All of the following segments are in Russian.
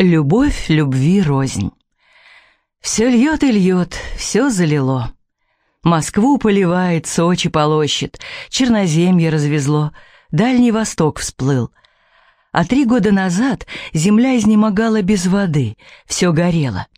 Любовь любви рознь. Все льет и льет, все залило. Москву поливает, Сочи полощет, Черноземье развезло, Дальний Восток всплыл. А три года назад земля изнемогала без воды, все горело.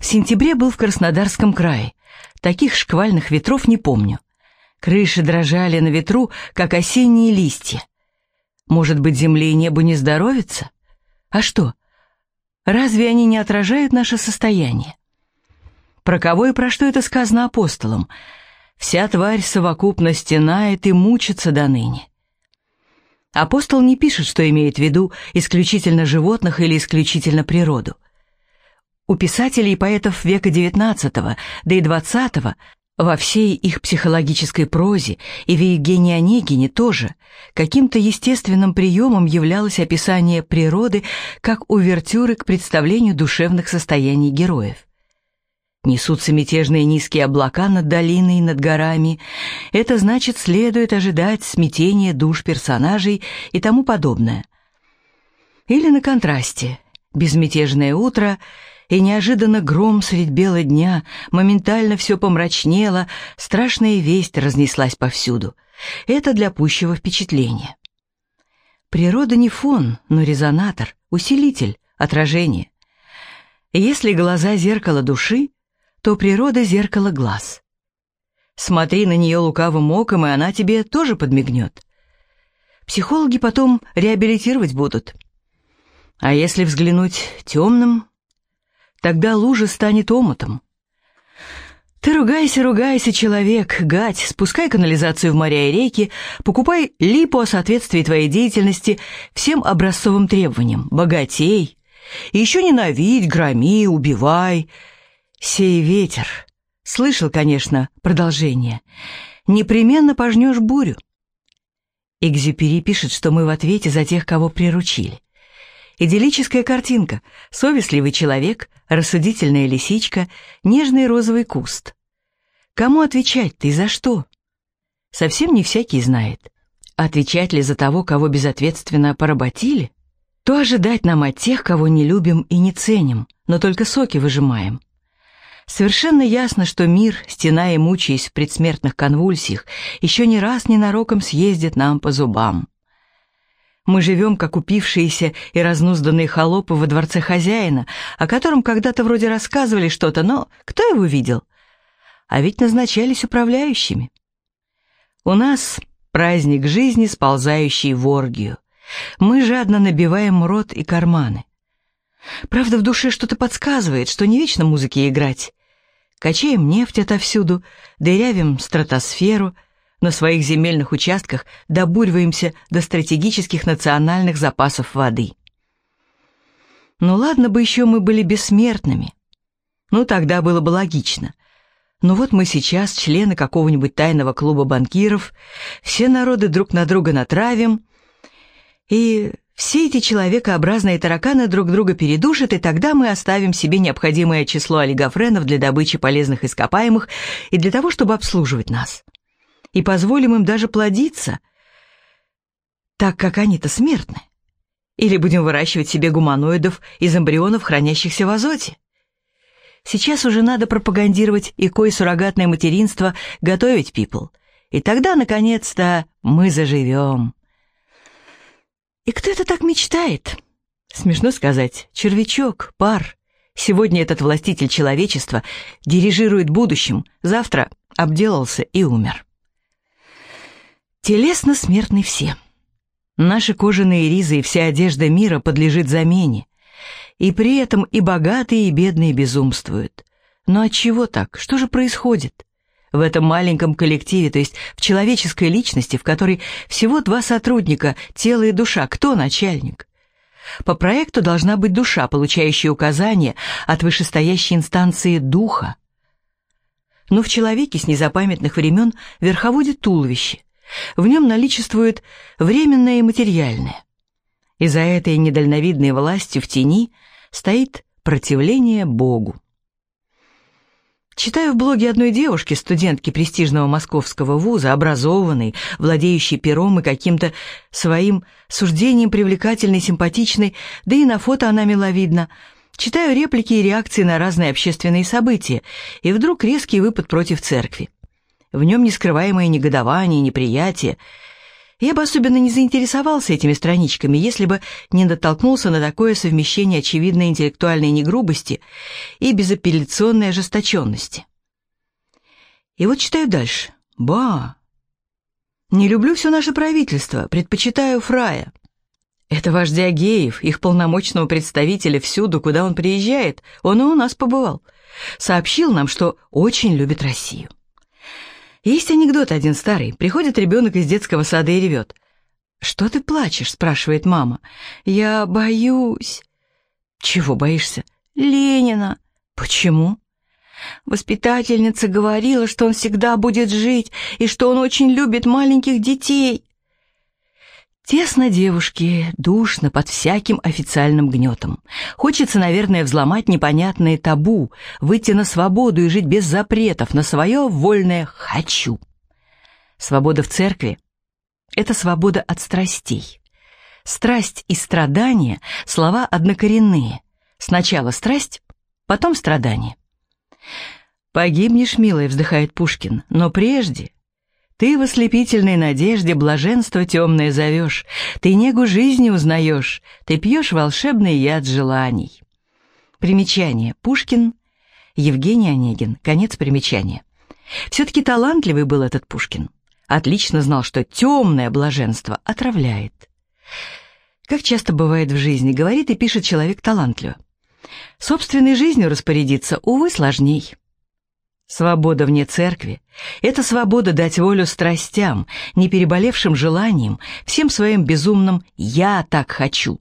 В сентябре был в Краснодарском крае. Таких шквальных ветров не помню. Крыши дрожали на ветру, как осенние листья. Может быть, земле и небу не здоровится? А что? Разве они не отражают наше состояние? Про кого и про что это сказано апостолом? Вся тварь совокупно стенает и мучится до ныне. Апостол не пишет, что имеет в виду исключительно животных или исключительно природу. У писателей и поэтов века XIX, да и XX во всей их психологической прозе и в Евгении Онегине тоже каким-то естественным приемом являлось описание природы как увертюры к представлению душевных состояний героев. Несутся мятежные низкие облака над долиной и над горами. Это значит, следует ожидать смятения душ персонажей и тому подобное. Или на контрасте. Безмятежное утро — и неожиданно гром средь бела дня, моментально все помрачнело, страшная весть разнеслась повсюду. Это для пущего впечатления. Природа не фон, но резонатор, усилитель, отражение. Если глаза — зеркало души, то природа — зеркало глаз. Смотри на нее лукавым оком, и она тебе тоже подмигнет. Психологи потом реабилитировать будут. А если взглянуть темным, Тогда лужа станет омутом. Ты ругайся, ругайся, человек, гать, спускай канализацию в моря и реки, покупай липу о соответствии твоей деятельности всем образцовым требованиям, богатей. И еще ненавидь, громи, убивай. Сей ветер. Слышал, конечно, продолжение. Непременно пожнешь бурю. Экзюпери пишет, что мы в ответе за тех, кого приручили. Идиллическая картинка. Совестливый человек, рассудительная лисичка, нежный розовый куст. Кому отвечать-то и за что? Совсем не всякий знает. Отвечать ли за того, кого безответственно поработили? То ожидать нам от тех, кого не любим и не ценим, но только соки выжимаем. Совершенно ясно, что мир, стеная и мучаясь в предсмертных конвульсиях, еще не раз ненароком съездит нам по зубам. Мы живем, как упившиеся и разнузданные холопы во дворце хозяина, о котором когда-то вроде рассказывали что-то, но кто его видел? А ведь назначались управляющими. У нас праздник жизни, сползающий в оргию. Мы жадно набиваем рот и карманы. Правда, в душе что-то подсказывает, что не вечно музыке играть. Качаем нефть отовсюду, дырявим стратосферу — на своих земельных участках добуриваемся до стратегических национальных запасов воды. Ну ладно бы еще мы были бессмертными. Ну тогда было бы логично. Но вот мы сейчас, члены какого-нибудь тайного клуба банкиров, все народы друг на друга натравим, и все эти человекообразные тараканы друг друга передушат, и тогда мы оставим себе необходимое число олигофренов для добычи полезных ископаемых и для того, чтобы обслуживать нас и позволим им даже плодиться, так как они-то смертны? Или будем выращивать себе гуманоидов из эмбрионов, хранящихся в азоте? Сейчас уже надо пропагандировать ИКО суррогатное материнство, готовить people. И тогда, наконец-то, мы заживем. И кто это так мечтает? Смешно сказать. Червячок, пар. Сегодня этот властитель человечества дирижирует будущим, завтра обделался и умер. Телесно смертны все. Наши кожаные ризы и вся одежда мира подлежит замене. И при этом и богатые, и бедные безумствуют. Но от чего так? Что же происходит? В этом маленьком коллективе, то есть в человеческой личности, в которой всего два сотрудника, тело и душа, кто начальник? По проекту должна быть душа, получающая указания от вышестоящей инстанции духа. Но в человеке с незапамятных времен верховодит туловище, в нем наличествует временное и материальное. И за этой недальновидной властью в тени стоит противление Богу. Читаю в блоге одной девушки, студентки престижного московского вуза, образованной, владеющей пером и каким-то своим суждением привлекательной, симпатичной, да и на фото она миловидна. Читаю реплики и реакции на разные общественные события, и вдруг резкий выпад против церкви. В нем нескрываемое негодование, неприятие. Я бы особенно не заинтересовался этими страничками, если бы не натолкнулся на такое совмещение очевидной интеллектуальной негрубости и безапелляционной ожесточенности. И вот читаю дальше. Ба! Не люблю все наше правительство, предпочитаю Фрая. Это вождь Агеев, их полномочного представителя всюду, куда он приезжает, он и у нас побывал. Сообщил нам, что очень любит Россию. Есть анекдот один старый. Приходит ребенок из детского сада и ревет. «Что ты плачешь?» — спрашивает мама. «Я боюсь». «Чего боишься?» «Ленина». «Почему?» Воспитательница говорила, что он всегда будет жить и что он очень любит маленьких детей. Тесно девушке, душно под всяким официальным гнетом. Хочется, наверное, взломать непонятные табу, выйти на свободу и жить без запретов на свое вольное «хочу». Свобода в церкви — это свобода от страстей. Страсть и страдание — слова однокоренные. Сначала страсть, потом страдание. «Погибнешь, милая», — вздыхает Пушкин, — «но прежде ты в ослепительной надежде блаженство темное зовешь, Ты негу жизни узнаешь, ты пьешь волшебный яд желаний. Примечание. Пушкин, Евгений Онегин. Конец примечания. Все-таки талантливый был этот Пушкин. Отлично знал, что темное блаженство отравляет. Как часто бывает в жизни, говорит и пишет человек талантливо. Собственной жизнью распорядиться, увы, сложней. Свобода вне церкви — это свобода дать волю страстям, не переболевшим желаниям, всем своим безумным «я так хочу».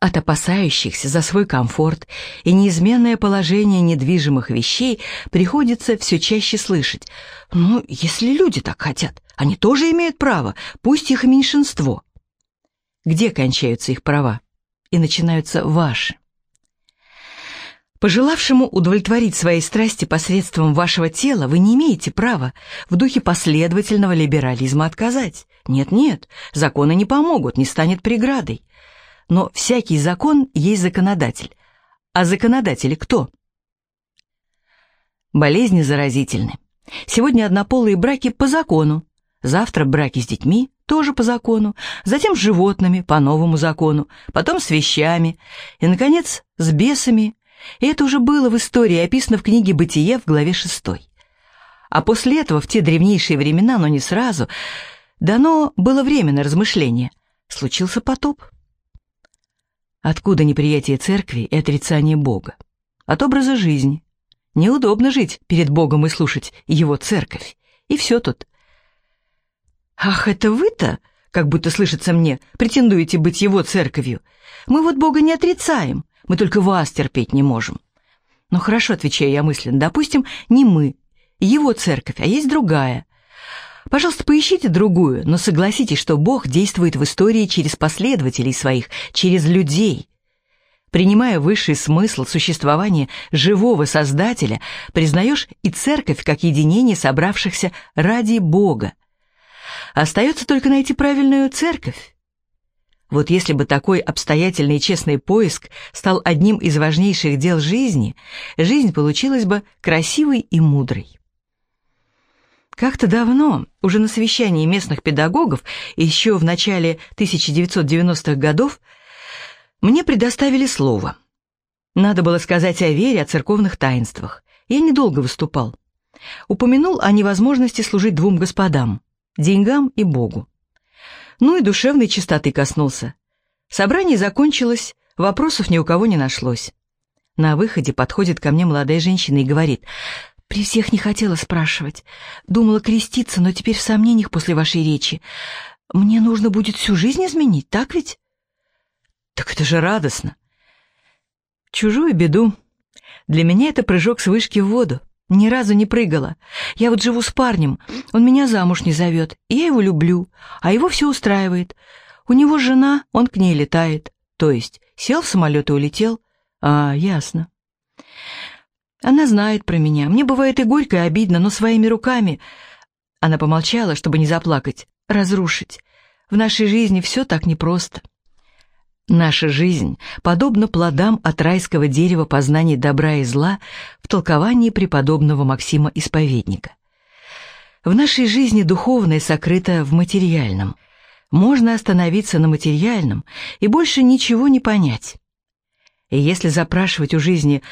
От опасающихся за свой комфорт и неизменное положение недвижимых вещей приходится все чаще слышать «ну, если люди так хотят, они тоже имеют право, пусть их меньшинство». Где кончаются их права и начинаются ваши? Пожелавшему удовлетворить свои страсти посредством вашего тела, вы не имеете права в духе последовательного либерализма отказать. Нет-нет, законы не помогут, не станет преградой. Но всякий закон есть законодатель. А законодатели кто? Болезни заразительны. Сегодня однополые браки по закону, завтра браки с детьми тоже по закону, затем с животными по новому закону, потом с вещами и, наконец, с бесами, и это уже было в истории, описано в книге «Бытие» в главе 6. А после этого, в те древнейшие времена, но не сразу, дано было время на размышление. Случился потоп. Откуда неприятие церкви и отрицание Бога? От образа жизни. Неудобно жить перед Богом и слушать его церковь. И все тут. «Ах, это вы-то?» как будто слышится мне, претендуете быть его церковью. Мы вот Бога не отрицаем, мы только вас терпеть не можем. Ну хорошо, отвечаю я мысленно, допустим, не мы, его церковь, а есть другая. Пожалуйста, поищите другую, но согласитесь, что Бог действует в истории через последователей своих, через людей. Принимая высший смысл существования живого Создателя, признаешь и церковь как единение собравшихся ради Бога. Остается только найти правильную церковь. Вот если бы такой обстоятельный и честный поиск стал одним из важнейших дел жизни, жизнь получилась бы красивой и мудрой. Как-то давно, уже на совещании местных педагогов, еще в начале 1990-х годов, мне предоставили слово. Надо было сказать о вере, о церковных таинствах. Я недолго выступал. Упомянул о невозможности служить двум господам – деньгам и Богу ну и душевной чистоты коснулся. Собрание закончилось, вопросов ни у кого не нашлось. На выходе подходит ко мне молодая женщина и говорит, «При всех не хотела спрашивать. Думала креститься, но теперь в сомнениях после вашей речи. Мне нужно будет всю жизнь изменить, так ведь?» «Так это же радостно!» «Чужую беду. Для меня это прыжок с вышки в воду. Ни разу не прыгала. Я вот живу с парнем, он меня замуж не зовет, я его люблю, а его все устраивает. У него жена, он к ней летает. То есть сел в самолет и улетел? А, ясно. Она знает про меня. Мне бывает и горько, и обидно, но своими руками... Она помолчала, чтобы не заплакать. Разрушить. В нашей жизни все так непросто. Наша жизнь подобна плодам от райского дерева познаний добра и зла в толковании преподобного Максима Исповедника. В нашей жизни духовное сокрыто в материальном. Можно остановиться на материальном и больше ничего не понять. И если запрашивать у жизни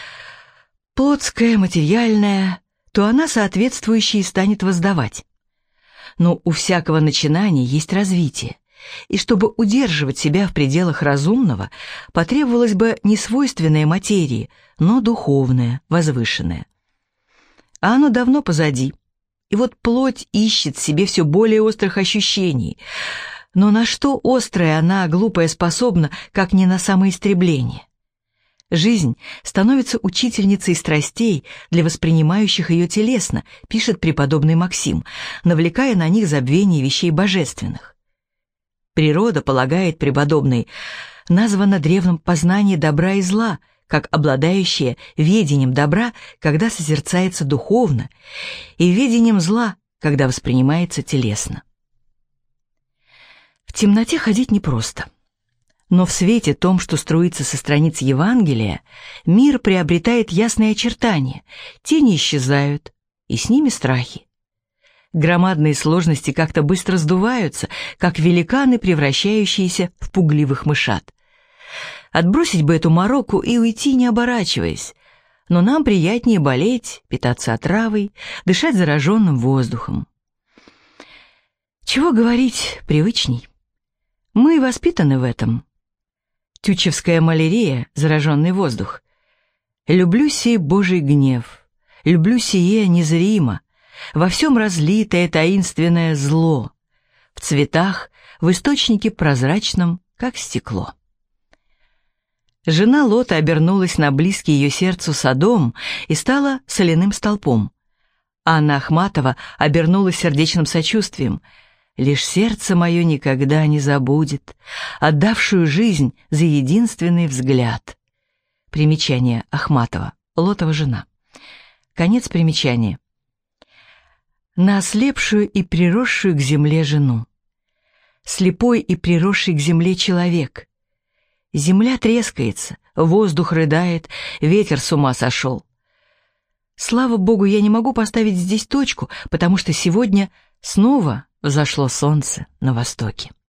плотское, материальное, то она соответствующее станет воздавать. Но у всякого начинания есть развитие, и чтобы удерживать себя в пределах разумного, потребовалось бы не свойственное материи, но духовное, возвышенное. А оно давно позади, и вот плоть ищет себе все более острых ощущений. Но на что острая она, глупая, способна, как не на самоистребление? Жизнь становится учительницей страстей для воспринимающих ее телесно, пишет преподобный Максим, навлекая на них забвение вещей божественных. Природа, полагает преподобный, названа древним познание добра и зла, как обладающее ведением добра, когда созерцается духовно, и ведением зла, когда воспринимается телесно. В темноте ходить непросто. Но в свете том, что струится со страниц Евангелия, мир приобретает ясные очертания, тени исчезают, и с ними страхи. Громадные сложности как-то быстро сдуваются, как великаны, превращающиеся в пугливых мышат. Отбросить бы эту мороку и уйти, не оборачиваясь. Но нам приятнее болеть, питаться отравой, дышать зараженным воздухом. Чего говорить, привычней. Мы воспитаны в этом, Тючевская малярия, зараженный воздух. Люблю сей Божий гнев, люблю сие незримо, во всем разлитое таинственное зло, в цветах, в источнике прозрачном, как стекло. Жена Лота обернулась на близкий ее сердцу садом и стала соляным столпом. Анна Ахматова обернулась сердечным сочувствием — Лишь сердце мое никогда не забудет, отдавшую жизнь за единственный взгляд. Примечание Ахматова, Лотова жена. Конец примечания. На ослепшую и приросшую к земле жену. Слепой и приросший к земле человек. Земля трескается, воздух рыдает, ветер с ума сошел. Слава Богу, я не могу поставить здесь точку, потому что сегодня снова Взошло солнце на востоке.